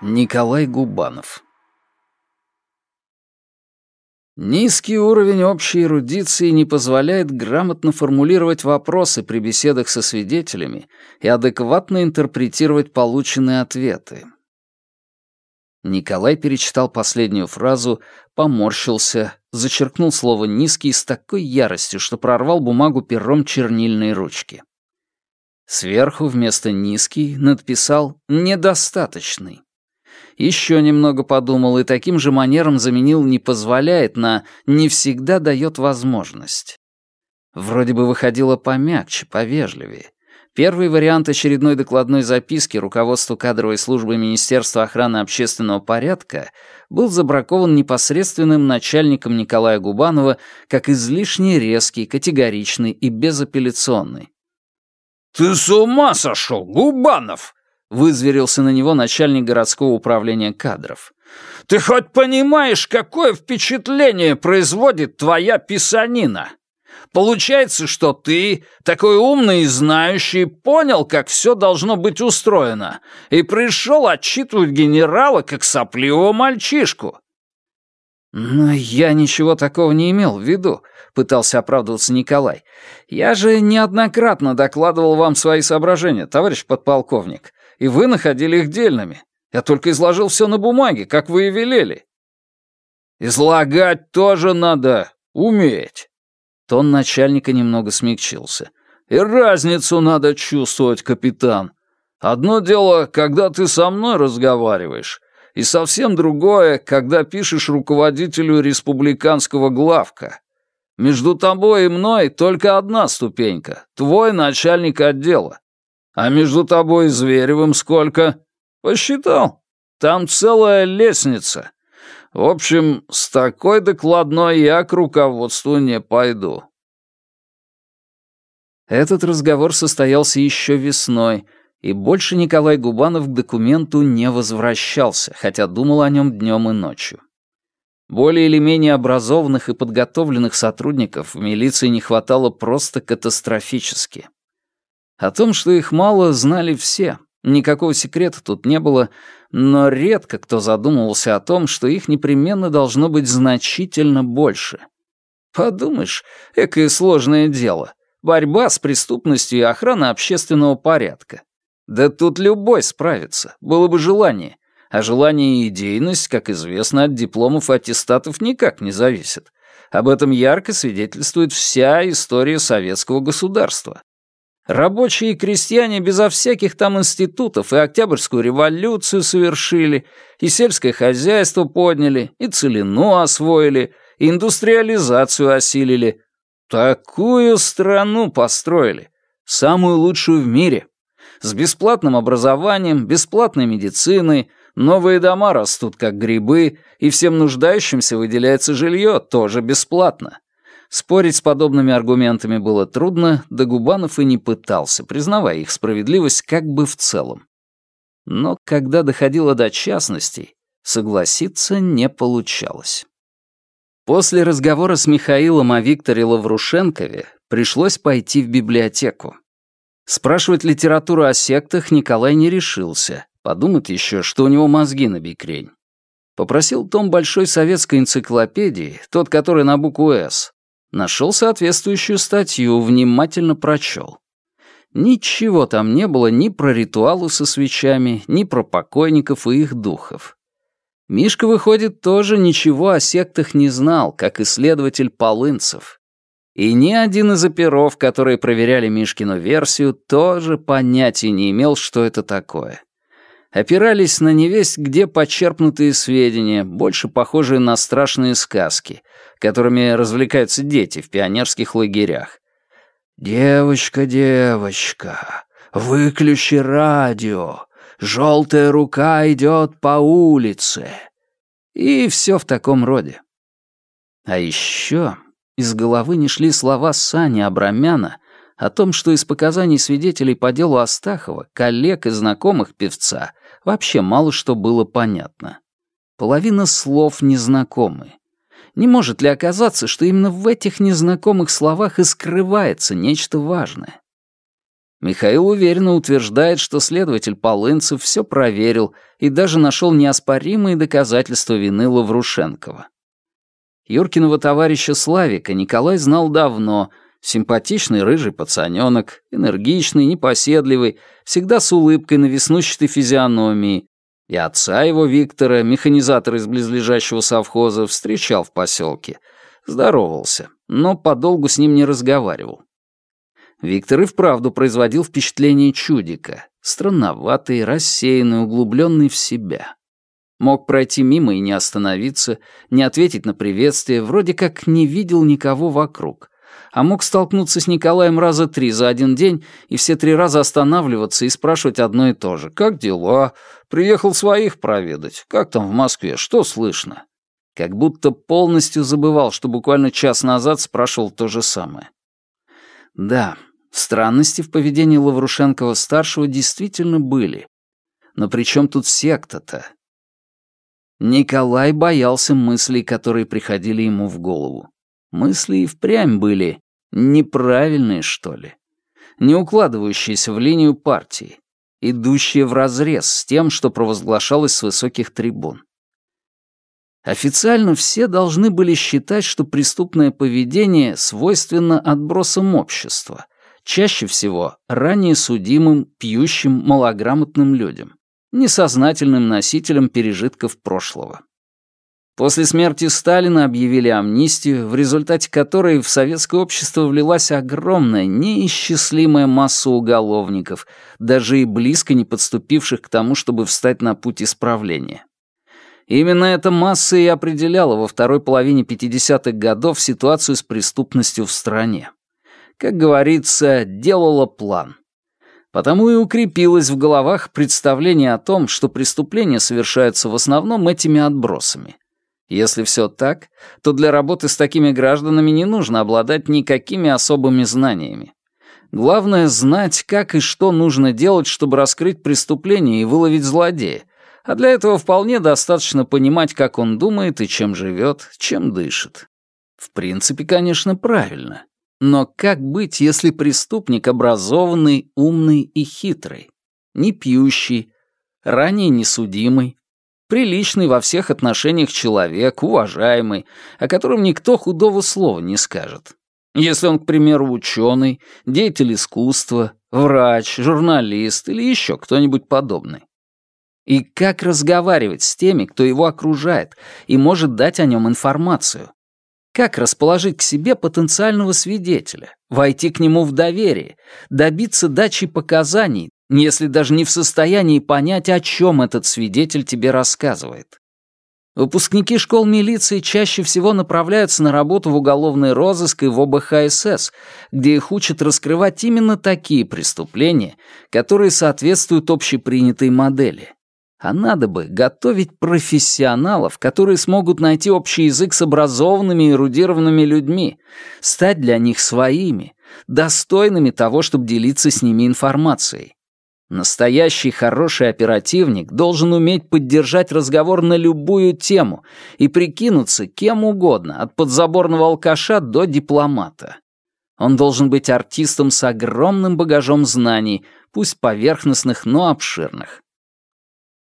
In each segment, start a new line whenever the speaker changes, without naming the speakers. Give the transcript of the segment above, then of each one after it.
Николай Губанов Низкий уровень общей эрудиции не позволяет грамотно формулировать вопросы при беседах со свидетелями и адекватно интерпретировать полученные ответы. Николай перечитал последнюю фразу, поморщился, зачеркнул слово «низкий» с такой яростью, что прорвал бумагу пером чернильной ручки. Сверху вместо «низкий» надписал «недостаточный». Еще немного подумал и таким же манером заменил «не позволяет» на «не всегда дает возможность». Вроде бы выходило помягче, повежливее. Первый вариант очередной докладной записки руководству кадровой службы Министерства охраны общественного порядка был забракован непосредственным начальником Николая Губанова как излишне резкий, категоричный и безапелляционный.
«Ты с ума сошел, Губанов!» — вызверился на него начальник городского управления кадров. «Ты хоть понимаешь, какое впечатление производит твоя писанина? Получается, что ты, такой умный и знающий, понял, как все должно быть устроено, и пришел отчитывать генерала как сопливого мальчишку».
«Но я ничего такого не имел в виду», — пытался оправдываться Николай. «Я же неоднократно докладывал вам свои соображения, товарищ подполковник и вы находили их дельными. Я только изложил все на бумаге, как вы и велели».
«Излагать тоже надо уметь».
Тон начальника немного смягчился.
«И разницу надо чувствовать, капитан. Одно дело, когда ты со мной разговариваешь, и совсем другое, когда пишешь руководителю республиканского главка. Между тобой и мной только одна ступенька, твой начальник отдела. А между тобой и Зверевым сколько? Посчитал. Там целая лестница. В общем, с такой докладной я к руководству не пойду.
Этот разговор состоялся еще весной, и больше Николай Губанов к документу не возвращался, хотя думал о нем днем и ночью. Более или менее образованных и подготовленных сотрудников в милиции не хватало просто катастрофически. О том, что их мало, знали все. Никакого секрета тут не было, но редко кто задумывался о том, что их непременно должно быть значительно больше. Подумаешь, экое сложное дело. Борьба с преступностью и охрана общественного порядка. Да тут любой справится, было бы желание. А желание и идейность, как известно, от дипломов и аттестатов никак не зависят. Об этом ярко свидетельствует вся история советского государства. Рабочие и крестьяне безо всяких там институтов и Октябрьскую революцию совершили, и сельское хозяйство подняли, и целину освоили, и индустриализацию осилили. Такую страну построили, самую лучшую в мире. С бесплатным образованием, бесплатной медициной, новые дома растут как грибы, и всем нуждающимся выделяется жилье тоже бесплатно. Спорить с подобными аргументами было трудно, да Губанов и не пытался, признавая их справедливость как бы в целом. Но когда доходило до частностей, согласиться не получалось. После разговора с Михаилом о Викторе Лаврушенкове пришлось пойти в библиотеку. Спрашивать литературу о сектах Николай не решился. Подумает еще, что у него мозги на бикрень. Попросил том большой советской энциклопедии, тот, который на букву «С», Нашел соответствующую статью, внимательно прочел. Ничего там не было ни про ритуалы со свечами, ни про покойников и их духов. Мишка, выходит, тоже ничего о сектах не знал, как исследователь Полынцев. И ни один из оперов, которые проверяли Мишкину версию, тоже понятия не имел, что это такое. Опирались на невесть, где почерпнутые сведения, больше похожие на страшные сказки, которыми развлекаются дети в пионерских лагерях. «Девочка, девочка, выключи радио, желтая рука идет по улице». И все в таком роде. А еще из головы не шли слова Сани Абрамяна о том, что из показаний свидетелей по делу Астахова, коллег и знакомых певца, вообще мало что было понятно. Половина слов незнакомые. Не может ли оказаться, что именно в этих незнакомых словах и скрывается нечто важное? Михаил уверенно утверждает, что следователь Полынцев все проверил и даже нашел неоспоримые доказательства вины Лаврушенкова. Юркиного товарища Славика Николай знал давно, симпатичный рыжий пацаненок, энергичный, непоседливый, всегда с улыбкой на веснущатой физиономии, и отца его Виктора, механизатора из близлежащего совхоза, встречал в поселке. Здоровался, но подолгу с ним не разговаривал. Виктор и вправду производил впечатление чудика, странноватый, рассеянный, углубленный в себя. Мог пройти мимо и не остановиться, не ответить на приветствие, вроде как не видел никого вокруг. А мог столкнуться с Николаем раза три за один день и все три раза останавливаться и спрашивать одно и то же. «Как дела? Приехал своих проведать. Как там в Москве? Что слышно?» Как будто полностью забывал, что буквально час назад спрашивал то же самое. Да, Странности в поведении Лаврушенкова-старшего действительно были. Но при чем тут секта-то? Николай боялся мыслей, которые приходили ему в голову. Мысли и впрямь были неправильные, что ли. Не укладывающиеся в линию партии, идущие вразрез с тем, что провозглашалось с высоких трибун. Официально все должны были считать, что преступное поведение свойственно отбросам общества — Чаще всего ранее судимым, пьющим, малограмотным людям, несознательным носителям пережитков прошлого. После смерти Сталина объявили амнистию, в результате которой в советское общество влилась огромная, неисчислимая масса уголовников, даже и близко не подступивших к тому, чтобы встать на путь исправления. Именно эта масса и определяла во второй половине 50-х годов ситуацию с преступностью в стране как говорится, делала план. Потому и укрепилось в головах представление о том, что преступления совершаются в основном этими отбросами. Если все так, то для работы с такими гражданами не нужно обладать никакими особыми знаниями. Главное — знать, как и что нужно делать, чтобы раскрыть преступление и выловить злодея, а для этого вполне достаточно понимать, как он думает и чем живет, чем дышит. В принципе, конечно, правильно. Но как быть, если преступник образованный, умный и хитрый, не пьющий, ранее несудимый, приличный во всех отношениях человек, уважаемый, о котором никто худого слова не скажет? Если он, к примеру, ученый, деятель искусства, врач, журналист или еще кто-нибудь подобный. И как разговаривать с теми, кто его окружает и может дать о нем информацию? Как расположить к себе потенциального свидетеля, войти к нему в доверие, добиться дачи показаний, если даже не в состоянии понять, о чем этот свидетель тебе рассказывает? Выпускники школ милиции чаще всего направляются на работу в уголовный розыск и в ОБХСС, где их учат раскрывать именно такие преступления, которые соответствуют общепринятой модели. А надо бы готовить профессионалов, которые смогут найти общий язык с образованными и эрудированными людьми, стать для них своими, достойными того, чтобы делиться с ними информацией. Настоящий хороший оперативник должен уметь поддержать разговор на любую тему и прикинуться кем угодно, от подзаборного алкаша до дипломата. Он должен быть артистом с огромным багажом знаний, пусть поверхностных, но обширных.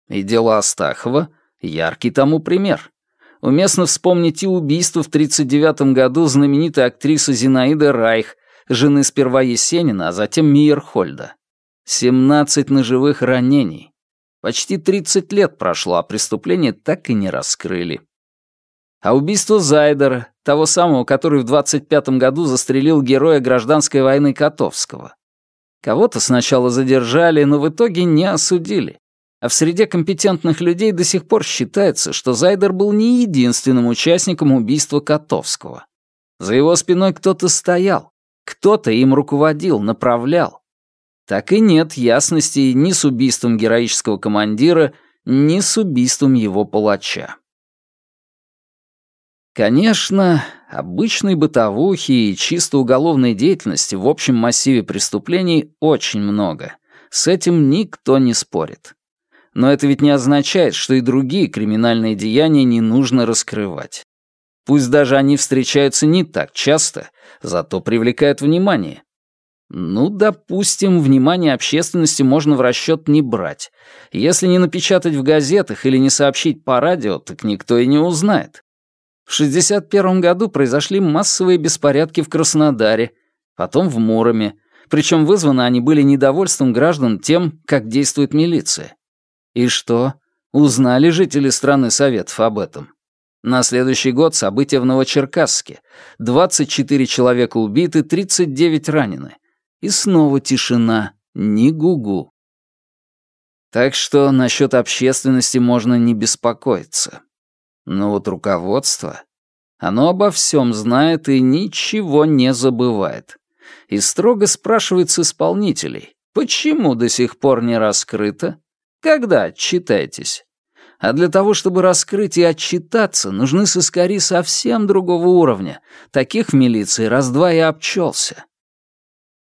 И дело Астахова — яркий тому пример. Уместно вспомнить и убийство в 1939 году знаменитой актрисы Зинаиды Райх, жены сперва Есенина, а затем Мейерхольда. 17 ножевых ранений. Почти 30 лет прошло, а преступление так и не раскрыли. А убийство Зайдера, того самого, который в 25 году застрелил героя гражданской войны Котовского. Кого-то сначала задержали, но в итоге не осудили а в среде компетентных людей до сих пор считается, что Зайдер был не единственным участником убийства Котовского. За его спиной кто-то стоял, кто-то им руководил, направлял. Так и нет ясности ни с убийством героического командира, ни с убийством его палача. Конечно, обычной бытовухи и чисто уголовной деятельности в общем массиве преступлений очень много. С этим никто не спорит. Но это ведь не означает, что и другие криминальные деяния не нужно раскрывать. Пусть даже они встречаются не так часто, зато привлекают внимание. Ну, допустим, внимание общественности можно в расчет не брать. Если не напечатать в газетах или не сообщить по радио, так никто и не узнает. В 61 году произошли массовые беспорядки в Краснодаре, потом в Муроме, причем вызваны они были недовольством граждан тем, как действует милиция. И что? Узнали жители страны Советов об этом? На следующий год события в Новочеркасске. 24 человека убиты, 39 ранены. И снова тишина, ни гугу. Так что насчет общественности можно не беспокоиться. Но вот руководство, оно обо всем знает и ничего не забывает. И строго спрашивает с исполнителей, почему до сих пор не раскрыто? Когда отчитаетесь? А для того, чтобы раскрыть и отчитаться, нужны сыскари совсем другого уровня. Таких в милиции раз-два и обчелся.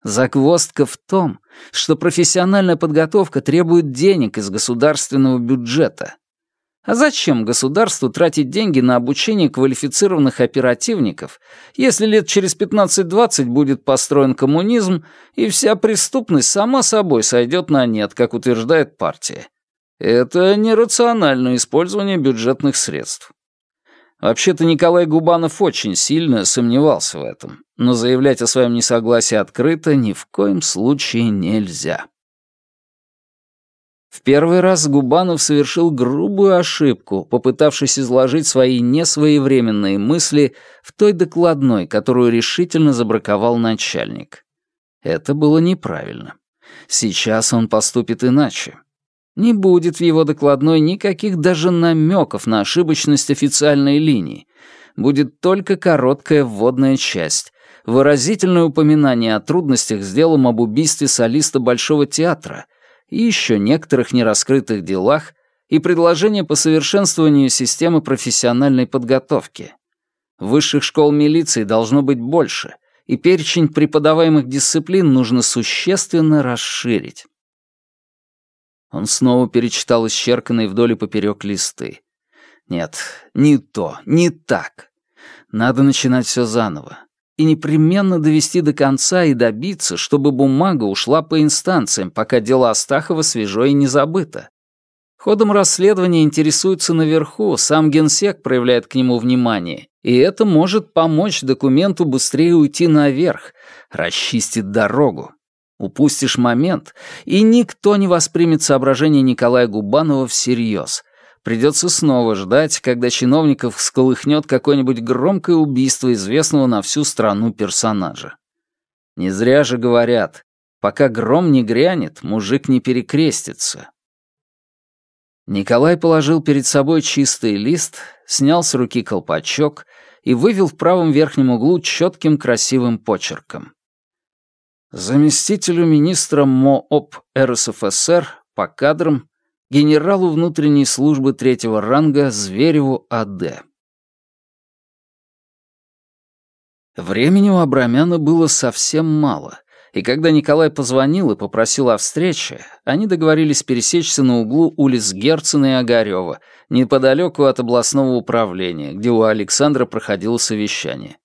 Загвоздка в том, что профессиональная подготовка требует денег из государственного бюджета. А зачем государству тратить деньги на обучение квалифицированных оперативников, если лет через 15-20 будет построен коммунизм, и вся преступность сама собой сойдет на нет, как утверждает партия? Это нерациональное использование бюджетных средств. Вообще-то Николай Губанов очень сильно сомневался в этом, но заявлять о своем несогласии открыто ни в коем случае нельзя. В первый раз Губанов совершил грубую ошибку, попытавшись изложить свои несвоевременные мысли в той докладной, которую решительно забраковал начальник. Это было неправильно. Сейчас он поступит иначе. Не будет в его докладной никаких даже намеков на ошибочность официальной линии. Будет только короткая вводная часть, выразительное упоминание о трудностях с делом об убийстве солиста Большого театра и еще некоторых нераскрытых делах и предложение по совершенствованию системы профессиональной подготовки. Высших школ милиции должно быть больше, и перечень преподаваемых дисциплин нужно существенно расширить. Он снова перечитал исчерканные вдоль и поперек листы. Нет, не то, не так. Надо начинать все заново. И непременно довести до конца и добиться, чтобы бумага ушла по инстанциям, пока дело Астахова свежо и не забыто. Ходом расследования интересуется наверху, сам генсек проявляет к нему внимание, и это может помочь документу быстрее уйти наверх, расчистит дорогу. Упустишь момент, и никто не воспримет соображения Николая Губанова всерьез. Придется снова ждать, когда чиновников сколыхнет какое-нибудь громкое убийство известного на всю страну персонажа. Не зря же говорят, пока гром не грянет, мужик не перекрестится. Николай положил перед собой чистый лист, снял с руки колпачок и вывел в правом верхнем углу четким красивым почерком заместителю министра МООП РСФСР по кадрам, генералу внутренней службы третьего ранга Звереву А.Д. Времени у Абрамяна было совсем мало, и когда Николай позвонил и попросил о встрече, они договорились пересечься на углу улиц Герцена и Огарева, неподалеку от областного управления, где у Александра проходило совещание.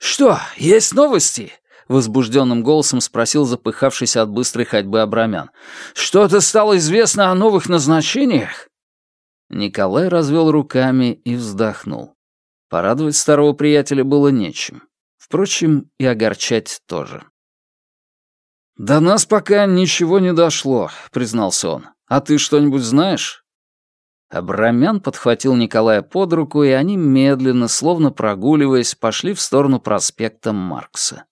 «Что, есть новости?» Возбужденным голосом спросил запыхавшийся от быстрой ходьбы Абрамян. «Что-то стало известно о новых назначениях?» Николай развел руками и вздохнул. Порадовать старого приятеля было нечем. Впрочем, и огорчать тоже. «До нас пока ничего не дошло», — признался он. «А ты что-нибудь знаешь?» Абрамян подхватил Николая под руку, и они медленно, словно прогуливаясь, пошли в сторону проспекта Маркса.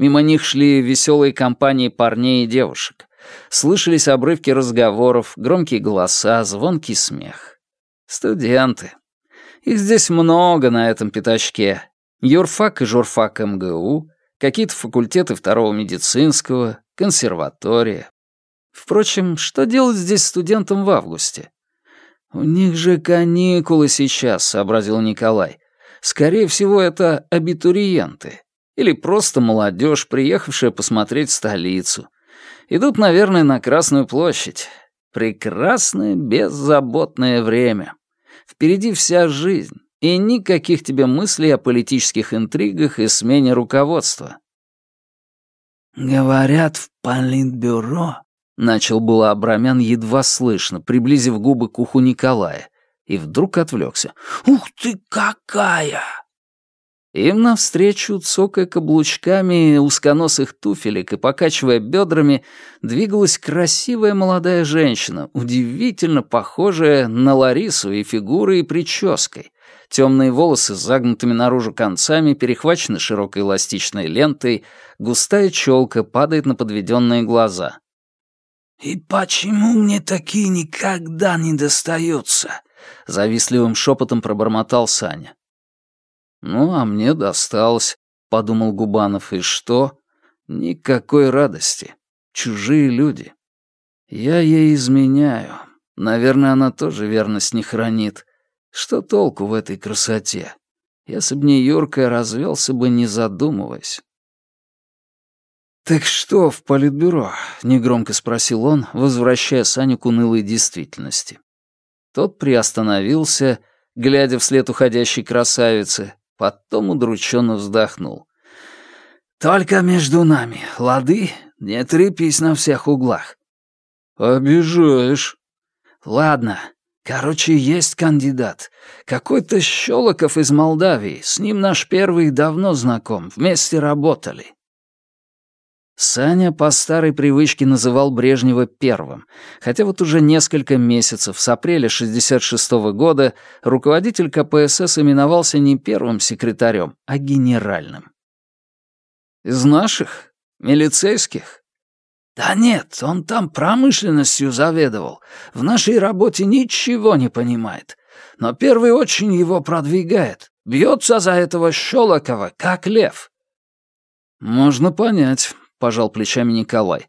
Мимо них шли веселые компании парней и девушек. Слышались обрывки разговоров, громкие голоса, звонкий смех. Студенты. Их здесь много на этом пятачке. Юрфак и журфак МГУ, какие-то факультеты второго медицинского, консерватория. Впрочем, что делать здесь студентам в августе? «У них же каникулы сейчас», — сообразил Николай. «Скорее всего, это абитуриенты. Или просто молодежь, приехавшая посмотреть столицу. Идут, наверное, на Красную площадь. Прекрасное, беззаботное время. Впереди вся жизнь, и никаких тебе мыслей о политических интригах и смене руководства.
«Говорят, в политбюро...» — начал было Абрамян едва слышно, приблизив губы к уху Николая, и вдруг отвлекся. «Ух ты какая!» Им навстречу, цокая каблучками узконосых туфелек и покачивая бедрами, двигалась красивая молодая женщина, удивительно похожая на Ларису и фигурой, и прической. Темные волосы с загнутыми наружу концами перехвачены широкой эластичной лентой, густая челка падает на подведенные глаза. «И почему мне такие никогда не достаются?» — завистливым шепотом пробормотал Саня.
«Ну, а мне досталось», — подумал Губанов, — «и что? Никакой радости. Чужие люди. Я ей изменяю. Наверное, она тоже верность не хранит. Что толку в этой красоте? Если б не Юрка, развелся бы, не задумываясь». «Так что в политбюро?» — негромко спросил он, возвращая Саню к унылой действительности. Тот приостановился, глядя вслед уходящей красавицы, Потом удрученно вздохнул. «Только между нами, лады? Не трепись на всех углах».
«Обижаешь».
«Ладно. Короче, есть кандидат. Какой-то Щелоков из Молдавии. С ним наш первый давно знаком. Вместе работали. Саня по старой привычке называл Брежнева первым, хотя вот уже несколько месяцев, с апреля 66 -го года, руководитель КПСС именовался не первым секретарем, а генеральным. «Из наших? Милицейских?» «Да нет, он там промышленностью заведовал. В нашей работе ничего не понимает. Но первый очень его продвигает. Бьется за этого Щелокова, как лев». «Можно понять пожал плечами Николай.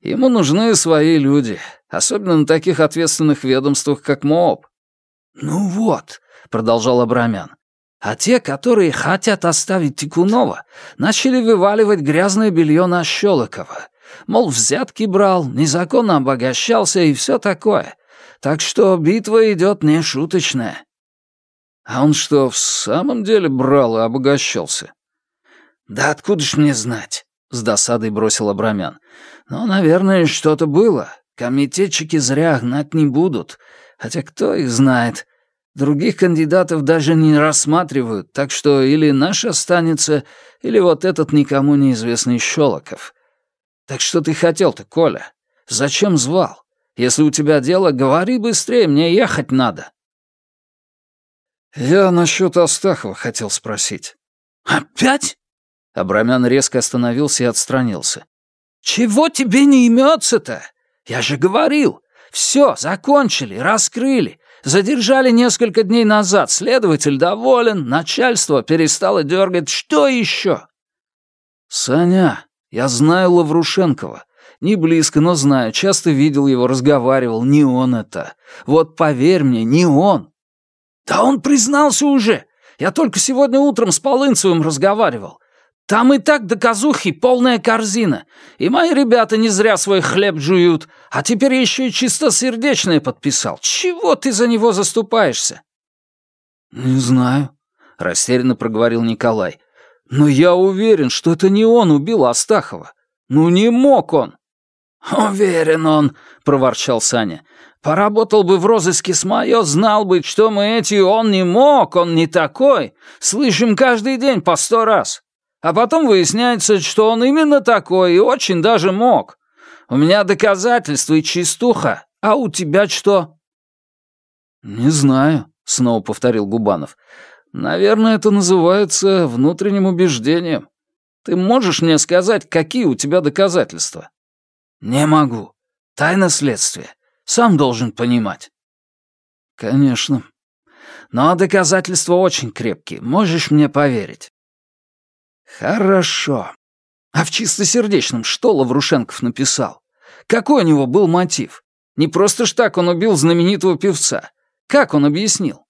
Ему нужны свои люди, особенно на таких ответственных ведомствах, как МООП.
Ну вот, продолжал Абрамян. А те, которые хотят оставить Тикунова, начали вываливать грязное белье на Щелокова. Мол, взятки брал, незаконно обогащался и все такое. Так что битва идет не шуточная.
А он что, в самом деле брал и обогащался?
Да откуда ж мне знать? — с досадой бросил Абрамян. «Ну, наверное, что-то было. Комитетчики зря гнать не будут. Хотя кто их знает. Других кандидатов даже не рассматривают, так что или наш останется, или вот этот никому неизвестный Щелоков. Так что ты хотел-то, Коля? Зачем звал? Если у тебя дело, говори быстрее, мне ехать надо».
«Я насчет Астахова хотел спросить».
«Опять?»
Абрамян резко остановился и отстранился.
«Чего тебе не имется-то? Я же говорил. Все, закончили, раскрыли. Задержали несколько дней назад. Следователь доволен, начальство перестало дергать. Что еще?»
«Саня, я знаю Лаврушенкова. Не близко, но знаю. Часто видел его, разговаривал. Не он это. Вот поверь мне, не он».
«Да он признался уже. Я только сегодня утром с Полынцевым разговаривал. Там и так доказухи полная корзина. И мои ребята не зря свой хлеб жуют. А теперь еще и чистосердечное подписал. Чего ты за него заступаешься?»
«Не знаю», — растерянно проговорил Николай. «Но я уверен, что это не он убил Астахова. Ну не мог он!»
«Уверен он», — проворчал Саня. «Поработал бы в розыске с Майо, знал бы, что мы эти «он не мог», «он не такой». Слышим каждый день по сто раз. А потом выясняется, что он именно такой и очень даже мог. У меня доказательства и чистуха, а у тебя что?»
«Не знаю», — снова повторил Губанов. «Наверное, это называется внутренним убеждением. Ты можешь мне сказать, какие у тебя доказательства?»
«Не могу. Тайна следствия. Сам должен понимать».
«Конечно.
Но доказательства очень крепкие, можешь мне поверить. Хорошо. А в чистосердечном что Лаврушенков написал? Какой у него был мотив? Не просто ж так он убил знаменитого певца. Как он объяснил?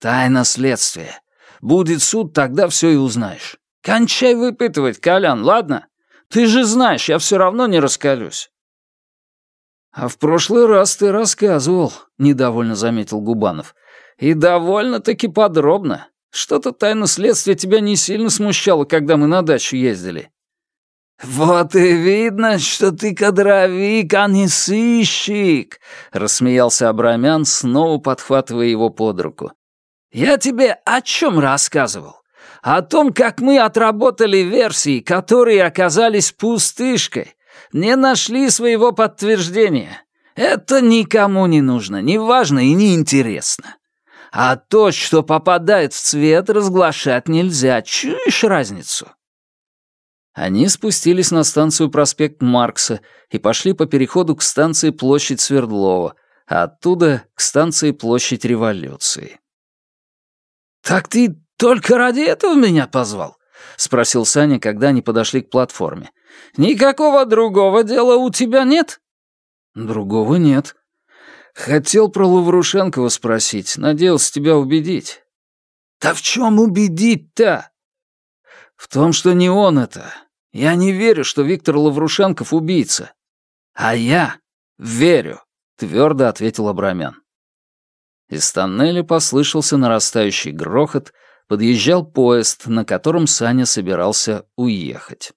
Тайна следствия. Будет суд, тогда все и узнаешь. Кончай выпытывать, Колян, ладно? Ты же знаешь, я все равно не раскалюсь.
«А в прошлый раз ты рассказывал», — недовольно заметил Губанов. «И довольно-таки подробно. Что-то тайна следствия тебя не сильно смущало, когда мы на дачу ездили».
«Вот и видно, что ты кадровик, а не сыщик!» — рассмеялся Абрамян, снова подхватывая его под руку. «Я тебе о чем рассказывал? О том, как мы отработали версии, которые оказались пустышкой, не нашли своего подтверждения. Это никому не нужно, не важно и не интересно. А то, что попадает в цвет, разглашать нельзя. Чуешь разницу?»
Они спустились на станцию проспект Маркса и пошли по переходу к станции Площадь Свердлова, а оттуда к станции Площадь Революции.
«Так ты только ради этого меня позвал?» — спросил Саня, когда они подошли к платформе. «Никакого другого дела у тебя нет?»
«Другого нет. Хотел про Лаврушенкова спросить, надеялся тебя убедить».
«Да в чем убедить-то?»
В том, что не он это. Я не верю, что Виктор Лаврушенков убийца. А я верю, твердо ответил Абрамян. Из тоннеля послышался нарастающий грохот, подъезжал поезд, на котором Саня собирался уехать.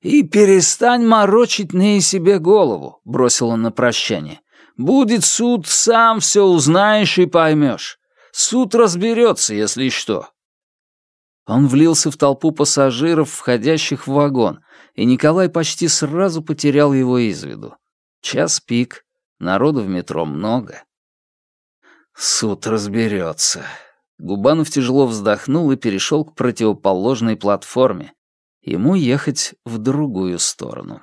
«И перестань морочить мне и себе голову», — бросил он на прощание. «Будет суд, сам все узнаешь и поймешь. Суд разберется, если что.
Он влился в толпу пассажиров, входящих в вагон, и Николай почти сразу потерял его из виду. Час пик, народу в метро много. Суд разберется. Губанов тяжело вздохнул и перешел к противоположной платформе. Ему ехать в другую сторону.